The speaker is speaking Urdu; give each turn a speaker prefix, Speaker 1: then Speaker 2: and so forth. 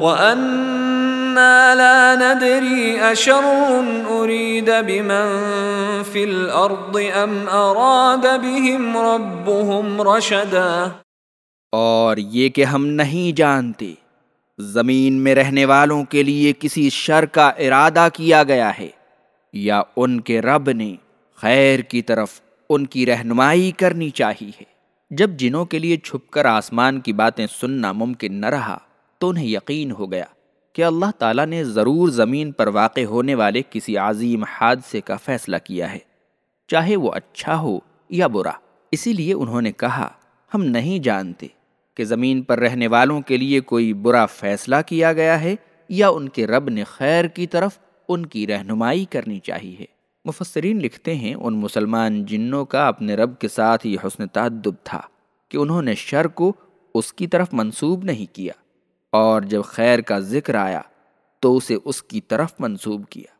Speaker 1: وَأَنَّا لَا نَدْرِي أَشَرٌ أُرِيدَ بِمَن فِي الْأَرْضِ أَمْ أَرَادَ بِهِمْ رَبُّهُمْ رَشَدًا۔
Speaker 2: اور یہ کہ ہم نہیں جانتے، زمین میں رہنے والوں کے لیے کسی شر کا ارادہ کیا گیا ہے، یا ان کے رب نے خیر کی طرف ان کی رہنمائی کرنی چاہی ہے۔ جب جنوں کے لیے چھپ کر آسمان کی باتیں سننا ممکن نہ رہا تو انہیں یقین ہو گیا کہ اللہ تعالیٰ نے ضرور زمین پر واقع ہونے والے کسی عظیم حادثے کا فیصلہ کیا ہے۔ چاہے وہ اچھا ہو یا برا، اسی لیے انہوں نے کہا، ہم نہیں جانتے کہ زمین پر رہنے والوں کے لیے کوئی برا فیصلہ کیا گیا ہے یا ان کے رب نے خیر کی طرف ان کی رہنمائی کرنی چاہیے مفسرین لکھتے ہیں، ان مسلمان جنوں کا اپنے رب کے ساتھ یہ حسن تعدب تھا کہ انہوں نے شر کو اس کی طرف منسوب نہیں کیا۔ اور جب خیر کا ذکر آیا تو اسے اس کی طرف منسوب کیا۔